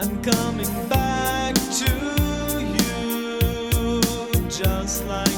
I'm coming back to you just like.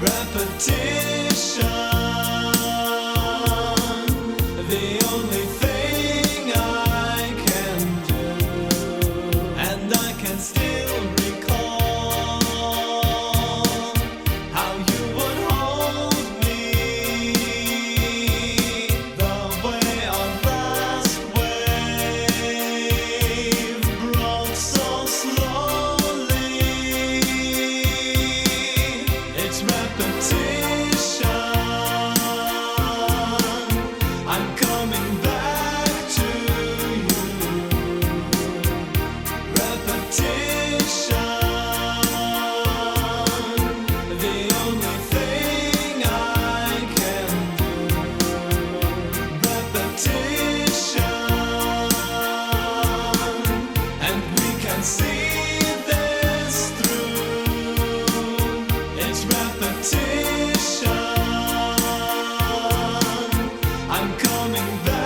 Repetition. something that